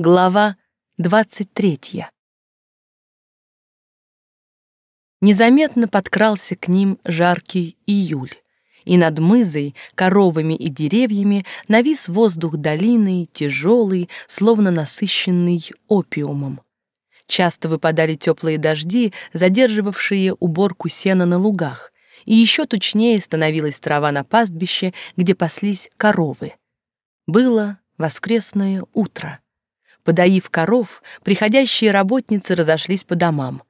Глава 23. Незаметно подкрался к ним жаркий июль, и над мызой, коровами и деревьями навис воздух долины, тяжелый, словно насыщенный опиумом. Часто выпадали теплые дожди, задерживавшие уборку сена на лугах, и еще тучнее становилась трава на пастбище, где паслись коровы. Было воскресное утро. Подоив коров, приходящие работницы разошлись по домам.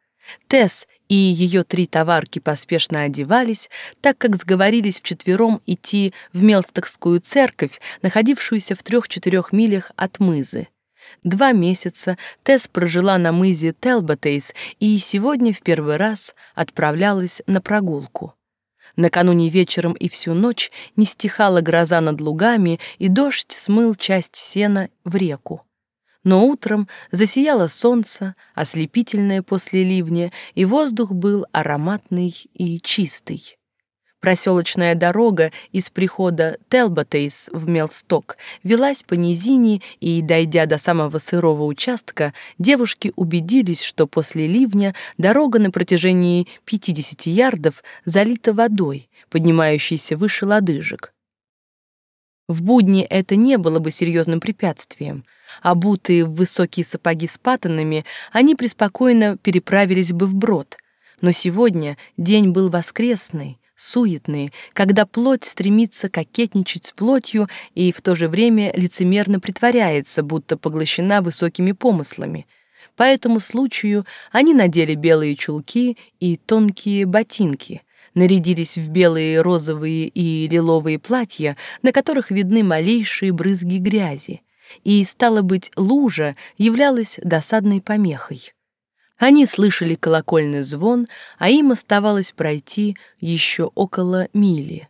Тесс и ее три товарки поспешно одевались, так как сговорились вчетвером идти в Мелстокскую церковь, находившуюся в трех-четырех милях от мызы. Два месяца Тесс прожила на мызе Телботейс и сегодня в первый раз отправлялась на прогулку. Накануне вечером и всю ночь не стихала гроза над лугами, и дождь смыл часть сена в реку. Но утром засияло солнце, ослепительное после ливня, и воздух был ароматный и чистый. Проселочная дорога из прихода Телботейс в Мелсток велась по низине, и, дойдя до самого сырого участка, девушки убедились, что после ливня дорога на протяжении 50 ярдов залита водой, поднимающейся выше лодыжек. В будни это не было бы серьезным препятствием — Обутые в высокие сапоги с патонами, они преспокойно переправились бы вброд. Но сегодня день был воскресный, суетный, когда плоть стремится кокетничать с плотью и в то же время лицемерно притворяется, будто поглощена высокими помыслами. По этому случаю они надели белые чулки и тонкие ботинки — нарядились в белые, розовые и лиловые платья, на которых видны малейшие брызги грязи и, стало быть, лужа являлась досадной помехой. Они слышали колокольный звон, а им оставалось пройти еще около мили.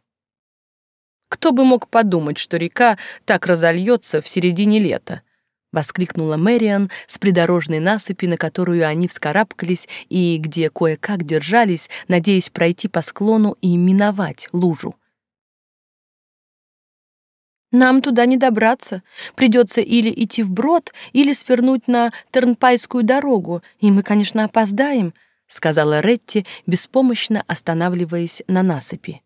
«Кто бы мог подумать, что река так разольется в середине лета?» — воскликнула Мэриан с придорожной насыпи, на которую они вскарабкались и где кое-как держались, надеясь пройти по склону и миновать лужу. Нам туда не добраться. Придется или идти вброд, или свернуть на Тернпайскую дорогу, и мы, конечно, опоздаем», — сказала Ретти, беспомощно останавливаясь на насыпи.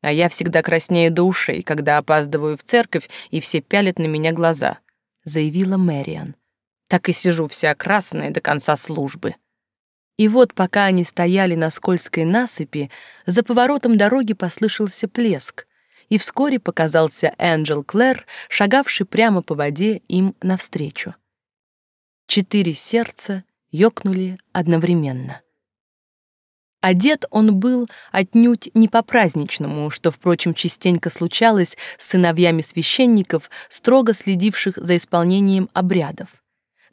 «А я всегда краснею до ушей, когда опаздываю в церковь, и все пялят на меня глаза», — заявила Мэриан. «Так и сижу вся красная до конца службы». И вот, пока они стояли на скользкой насыпи, за поворотом дороги послышался плеск — и вскоре показался Энджел Клэр, шагавший прямо по воде им навстречу. Четыре сердца ёкнули одновременно. Одет он был отнюдь не по-праздничному, что, впрочем, частенько случалось с сыновьями священников, строго следивших за исполнением обрядов.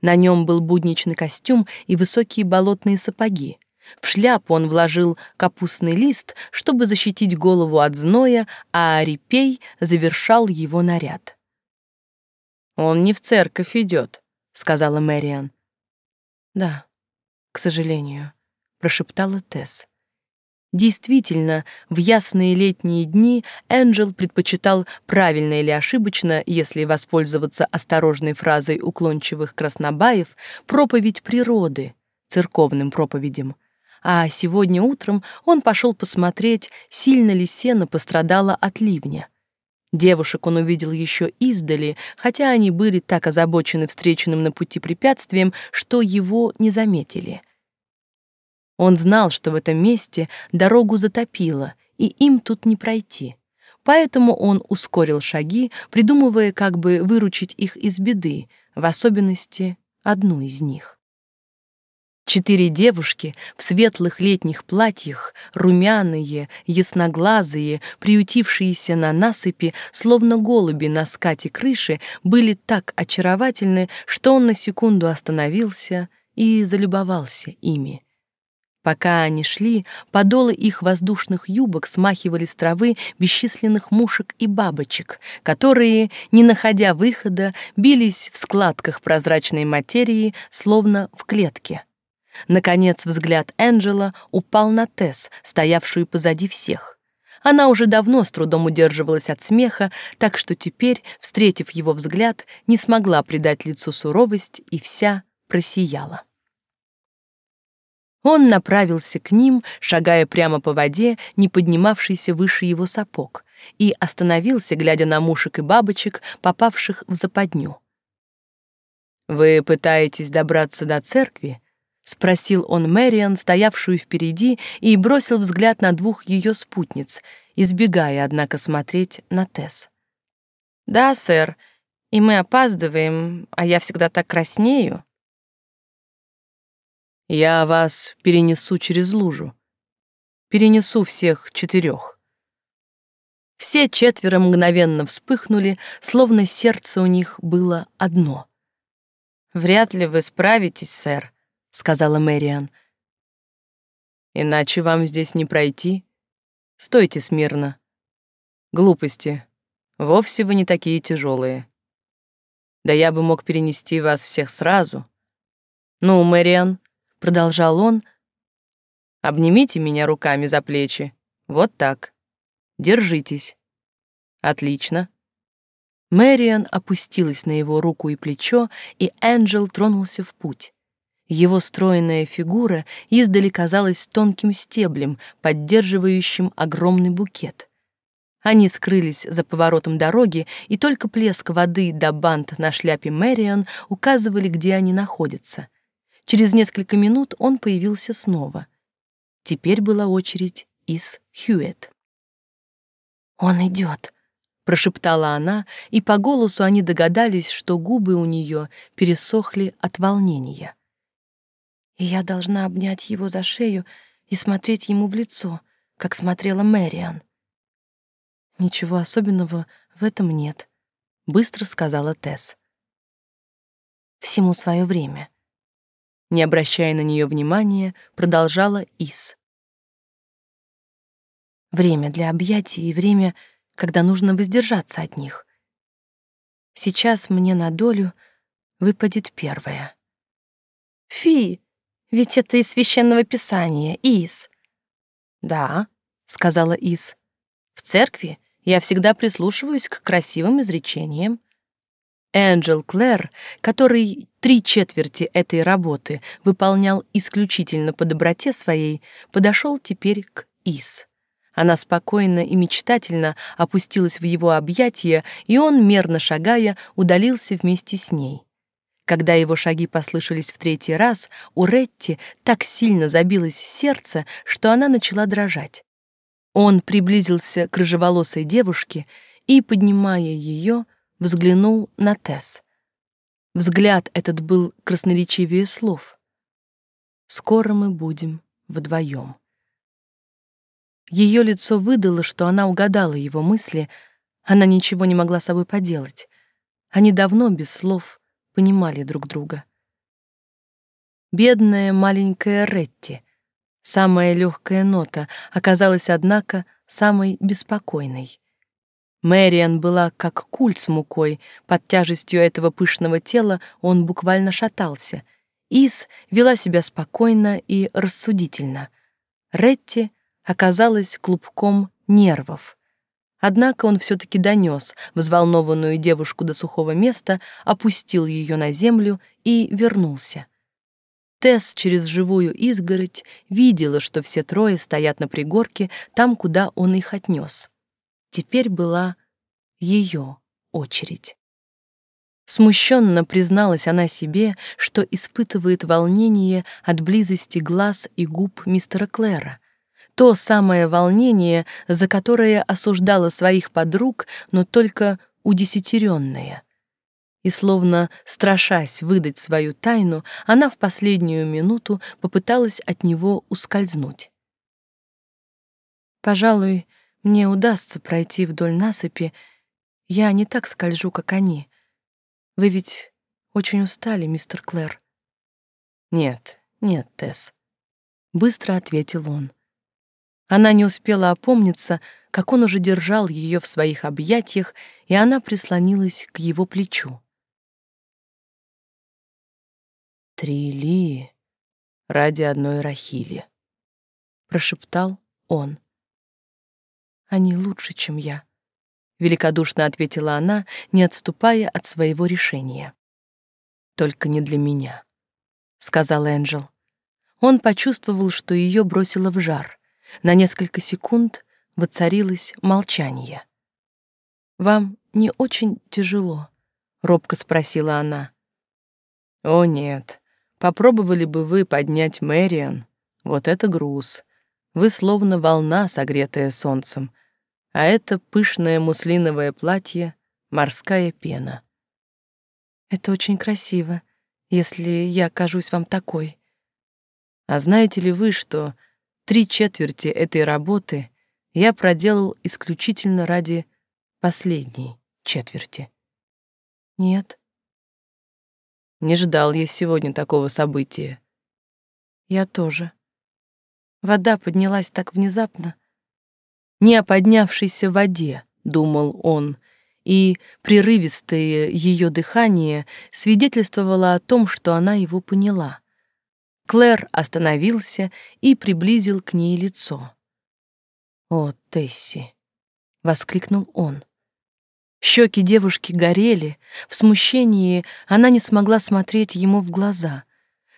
На нем был будничный костюм и высокие болотные сапоги. В шляпу он вложил капустный лист, чтобы защитить голову от зноя, а репей завершал его наряд. «Он не в церковь идет», — сказала Мэриан. «Да, к сожалению», — прошептала Тесс. Действительно, в ясные летние дни Энджел предпочитал правильно или ошибочно, если воспользоваться осторожной фразой уклончивых краснобаев, проповедь природы, церковным проповедям а сегодня утром он пошел посмотреть, сильно ли сено пострадало от ливня. Девушек он увидел еще издали, хотя они были так озабочены встреченным на пути препятствием, что его не заметили. Он знал, что в этом месте дорогу затопило, и им тут не пройти. Поэтому он ускорил шаги, придумывая, как бы выручить их из беды, в особенности одну из них. Четыре девушки в светлых летних платьях, румяные, ясноглазые, приютившиеся на насыпи, словно голуби на скате крыши, были так очаровательны, что он на секунду остановился и залюбовался ими. Пока они шли, подолы их воздушных юбок смахивали с травы бесчисленных мушек и бабочек, которые, не находя выхода, бились в складках прозрачной материи, словно в клетке. Наконец взгляд Энджела упал на Тесс, стоявшую позади всех. Она уже давно с трудом удерживалась от смеха, так что теперь, встретив его взгляд, не смогла придать лицу суровость и вся просияла. Он направился к ним, шагая прямо по воде, не поднимавшейся выше его сапог, и остановился, глядя на мушек и бабочек, попавших в западню. «Вы пытаетесь добраться до церкви?» — спросил он Мэриан, стоявшую впереди, и бросил взгляд на двух ее спутниц, избегая, однако, смотреть на Тесс. «Да, сэр, и мы опаздываем, а я всегда так краснею». «Я вас перенесу через лужу. Перенесу всех четырех». Все четверо мгновенно вспыхнули, словно сердце у них было одно. «Вряд ли вы справитесь, сэр», — сказала Мэриан. «Иначе вам здесь не пройти. Стойте смирно. Глупости. Вовсе вы не такие тяжелые. Да я бы мог перенести вас всех сразу. Ну, Мэриан, — продолжал он, — обнимите меня руками за плечи. Вот так. Держитесь. Отлично. Мэриан опустилась на его руку и плечо, и Энджел тронулся в путь. Его стройная фигура издали казалась тонким стеблем, поддерживающим огромный букет. Они скрылись за поворотом дороги, и только плеск воды да бант на шляпе Мэриан указывали, где они находятся. Через несколько минут он появился снова. Теперь была очередь из Хьюэт. «Он идет», — прошептала она, и по голосу они догадались, что губы у нее пересохли от волнения и я должна обнять его за шею и смотреть ему в лицо, как смотрела Мэриан. Ничего особенного в этом нет, быстро сказала Тесс. Всему свое время. Не обращая на нее внимания, продолжала Ис. Время для объятий и время, когда нужно воздержаться от них. Сейчас мне на долю выпадет первое. «Фи!» Ведь это из священного писания, Ис. Да, сказала Ис. В церкви я всегда прислушиваюсь к красивым изречениям. Энджел Клэр, который три четверти этой работы выполнял исключительно по доброте своей, подошел теперь к Ис. Она спокойно и мечтательно опустилась в его объятия, и он, мерно шагая, удалился вместе с ней. Когда его шаги послышались в третий раз, у Ретти так сильно забилось сердце, что она начала дрожать. Он приблизился к рыжеволосой девушке и, поднимая ее, взглянул на Тесс. Взгляд этот был красноречивее слов. «Скоро мы будем вдвоем». Ее лицо выдало, что она угадала его мысли, она ничего не могла с собой поделать. Они давно без слов понимали друг друга. Бедная маленькая Ретти, самая легкая нота, оказалась, однако, самой беспокойной. Мэриан была как куль с мукой, под тяжестью этого пышного тела он буквально шатался. Ис вела себя спокойно и рассудительно. Ретти оказалась клубком нервов. Однако он все-таки донес взволнованную девушку до сухого места, опустил ее на землю и вернулся. Тесс через живую изгородь видела, что все трое стоят на пригорке там, куда он их отнес. Теперь была ее очередь. Смущенно призналась она себе, что испытывает волнение от близости глаз и губ мистера Клэра, то самое волнение, за которое осуждала своих подруг, но только удесятеренное. И словно страшась выдать свою тайну, она в последнюю минуту попыталась от него ускользнуть. «Пожалуй, мне удастся пройти вдоль насыпи. Я не так скольжу, как они. Вы ведь очень устали, мистер Клэр». «Нет, нет, Тесс», — быстро ответил он. Она не успела опомниться, как он уже держал ее в своих объятиях, и она прислонилась к его плечу. «Три лии ради одной Рахили», — прошептал он. Они лучше, чем я, великодушно ответила она, не отступая от своего решения. Только не для меня, сказал Энджел. Он почувствовал, что ее бросило в жар. На несколько секунд воцарилось молчание. Вам не очень тяжело? робко спросила она. О нет. Попробовали бы вы поднять Мэриан. Вот это груз. Вы словно волна, согретая солнцем, а это пышное муслиновое платье — морская пена. Это очень красиво, если я кажусь вам такой. А знаете ли вы, что три четверти этой работы я проделал исключительно ради последней четверти? Нет. Не ждал я сегодня такого события. Я тоже. Вода поднялась так внезапно. Не о поднявшейся воде, думал он, и прерывистое ее дыхание свидетельствовало о том, что она его поняла. Клэр остановился и приблизил к ней лицо. «О, Тесси!» — воскликнул он. Щеки девушки горели, в смущении она не смогла смотреть ему в глаза.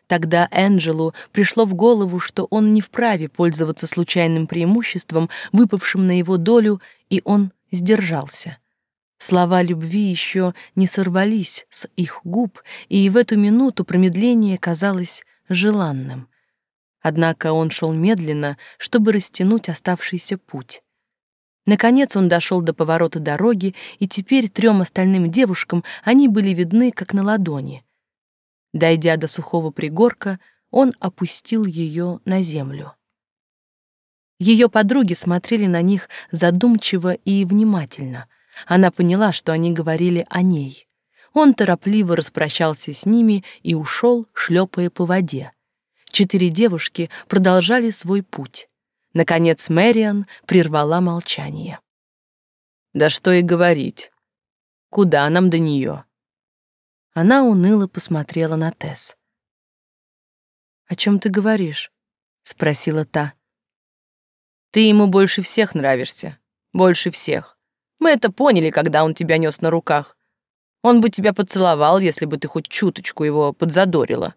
Тогда Энджелу пришло в голову, что он не вправе пользоваться случайным преимуществом, выпавшим на его долю, и он сдержался. Слова любви еще не сорвались с их губ, и в эту минуту промедление казалось желанным. Однако он шел медленно, чтобы растянуть оставшийся путь. Наконец он дошел до поворота дороги, и теперь трем остальным девушкам они были видны, как на ладони. Дойдя до сухого пригорка, он опустил ее на землю. Ее подруги смотрели на них задумчиво и внимательно. Она поняла, что они говорили о ней. Он торопливо распрощался с ними и ушел, шлепая по воде. Четыре девушки продолжали свой путь. Наконец Мэриан прервала молчание. «Да что и говорить. Куда нам до нее?» Она уныло посмотрела на Тесс. «О чем ты говоришь?» — спросила та. «Ты ему больше всех нравишься. Больше всех. Мы это поняли, когда он тебя нес на руках. Он бы тебя поцеловал, если бы ты хоть чуточку его подзадорила».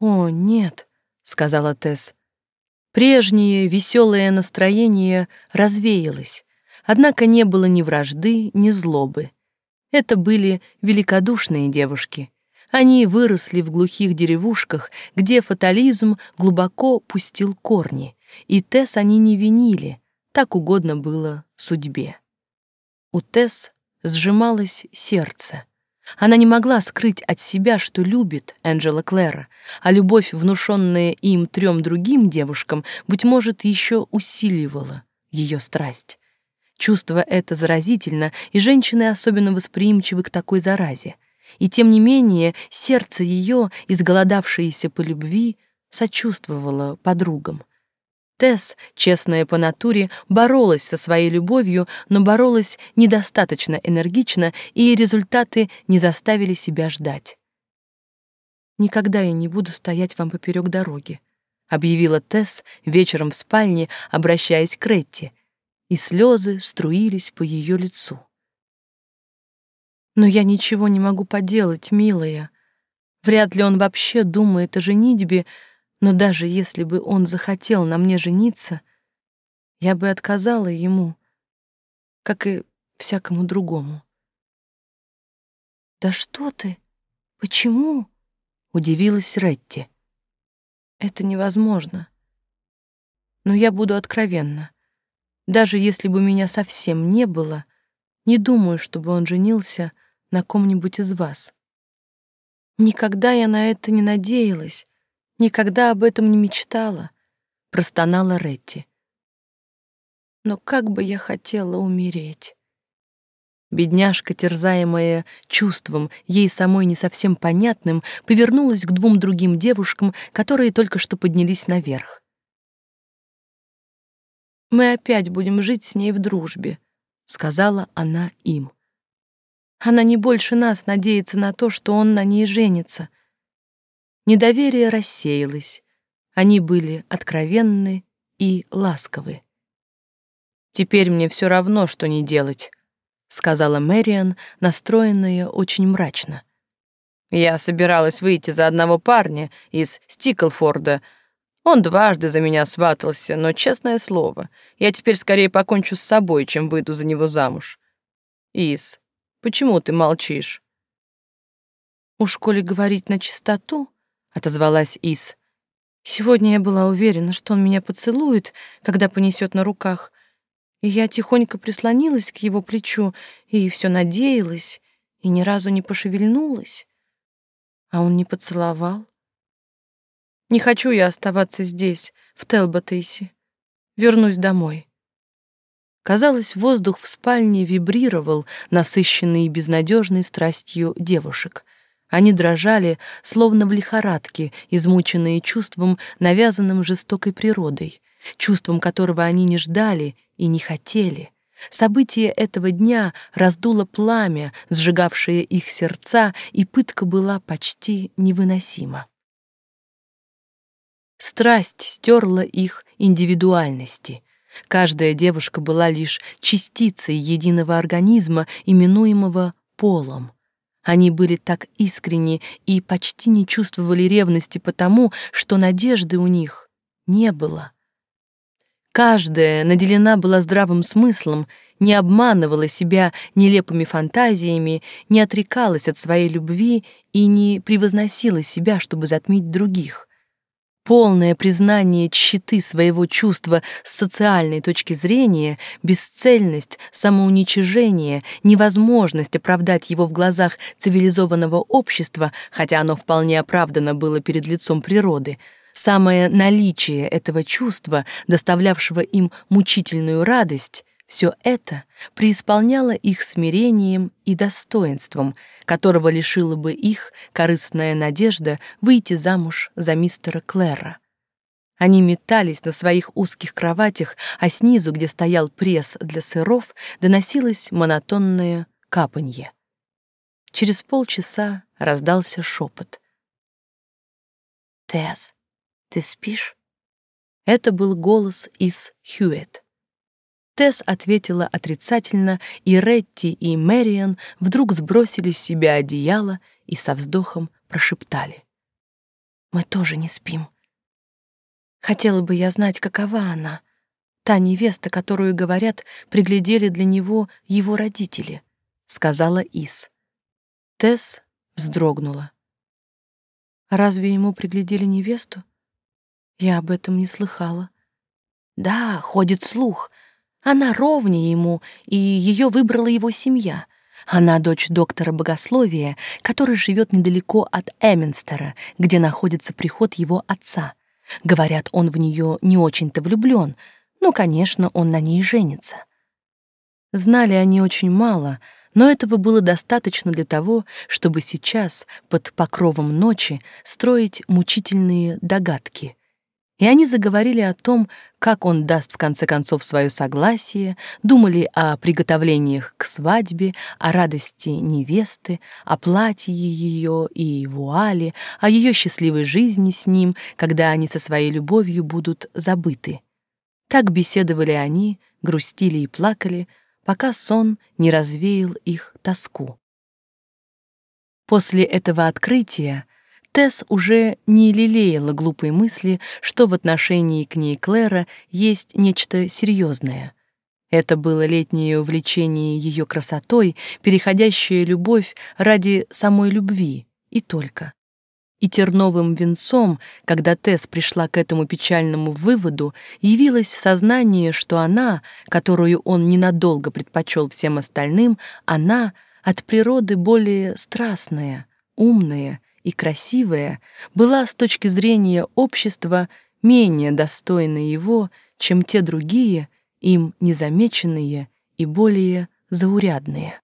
«О, нет», — сказала Тесс. Прежнее веселое настроение развеялось, однако не было ни вражды, ни злобы. Это были великодушные девушки. Они выросли в глухих деревушках, где фатализм глубоко пустил корни, и Тесс они не винили, так угодно было судьбе. У Тесс сжималось сердце. Она не могла скрыть от себя, что любит Энджела Клэра, а любовь, внушенная им трем другим девушкам, быть может, еще усиливала ее страсть. Чувство это заразительно, и женщины особенно восприимчивы к такой заразе. И тем не менее сердце ее, изголодавшееся по любви, сочувствовало подругам. Тесс, честная по натуре, боролась со своей любовью, но боролась недостаточно энергично, и результаты не заставили себя ждать. «Никогда я не буду стоять вам поперек дороги», — объявила Тесс вечером в спальне, обращаясь к Ретти, и слезы струились по ее лицу. «Но я ничего не могу поделать, милая. Вряд ли он вообще думает о женитьбе, — но даже если бы он захотел на мне жениться, я бы отказала ему, как и всякому другому. «Да что ты? Почему?» — удивилась Ретти. «Это невозможно. Но я буду откровенна. Даже если бы меня совсем не было, не думаю, чтобы он женился на ком-нибудь из вас. Никогда я на это не надеялась, Никогда об этом не мечтала, простонала Ретти. Но как бы я хотела умереть. Бедняжка, терзаемая чувством, ей самой не совсем понятным, повернулась к двум другим девушкам, которые только что поднялись наверх. «Мы опять будем жить с ней в дружбе», — сказала она им. «Она не больше нас надеется на то, что он на ней женится. Недоверие рассеялось. Они были откровенны и ласковы. Теперь мне все равно, что не делать, сказала Мэриан, настроенная очень мрачно. Я собиралась выйти за одного парня из Стиклфорда. Он дважды за меня сватался, но, честное слово, я теперь скорее покончу с собой, чем выйду за него замуж. Ис, почему ты молчишь? Уж коли говорить на чистоту, отозвалась Ис. Сегодня я была уверена, что он меня поцелует, когда понесет на руках. И я тихонько прислонилась к его плечу и все надеялась, и ни разу не пошевельнулась а он не поцеловал. Не хочу я оставаться здесь, в Телботейсе. Вернусь домой. Казалось, воздух в спальне вибрировал, насыщенный безнадежной страстью девушек. Они дрожали, словно в лихорадке, измученные чувством, навязанным жестокой природой, чувством которого они не ждали и не хотели — Событие этого дня раздуло пламя, сжигавшее их сердца, и пытка была почти невыносима. Страсть стерла их индивидуальности. Каждая девушка была лишь частицей единого организма, именуемого полом. Они были так искренни и почти не чувствовали ревности потому, что надежды у них не было — Каждая наделена была здравым смыслом, не обманывала себя нелепыми фантазиями, не отрекалась от своей любви и не превозносила себя, чтобы затмить других. Полное признание тщеты своего чувства с социальной точки зрения, бесцельность, самоуничижение, невозможность оправдать его в глазах цивилизованного общества, хотя оно вполне оправдано было перед лицом природы — Самое наличие этого чувства, доставлявшего им мучительную радость, все это преисполняло их смирением и достоинством, которого лишила бы их корыстная надежда выйти замуж за мистера Клэра. Они метались на своих узких кроватях, а снизу, где стоял пресс для сыров, доносилось монотонное капанье. Через полчаса раздался шепот. «Тесс, ты спишь?» Это был голос из Хьюэт. Тесс ответила отрицательно, и Ретти и Мэриан вдруг сбросили с себя одеяло и со вздохом прошептали. «Мы тоже не спим. Хотела бы я знать, какова она, та невеста, которую, говорят, приглядели для него его родители», — сказала Ис. Тесс вздрогнула. «Разве ему приглядели невесту?» Я об этом не слыхала. Да, ходит слух. Она ровнее ему, и ее выбрала его семья. Она дочь доктора богословия, который живет недалеко от Эминстера, где находится приход его отца. Говорят, он в нее не очень-то влюблен, но, конечно, он на ней женится. Знали они очень мало, но этого было достаточно для того, чтобы сейчас, под покровом ночи, строить мучительные догадки и они заговорили о том, как он даст в конце концов свое согласие, думали о приготовлениях к свадьбе, о радости невесты, о платье ее и вуале, о ее счастливой жизни с ним, когда они со своей любовью будут забыты. Так беседовали они, грустили и плакали, пока сон не развеял их тоску. После этого открытия Тесс уже не лелеяла глупые мысли, что в отношении к ней Клэра есть нечто серьезное. Это было летнее увлечение ее красотой, переходящая любовь ради самой любви, и только. И терновым венцом, когда Тесс пришла к этому печальному выводу, явилось сознание, что она, которую он ненадолго предпочел всем остальным, она от природы более страстная, умная и красивая была с точки зрения общества менее достойна его, чем те другие, им незамеченные и более заурядные.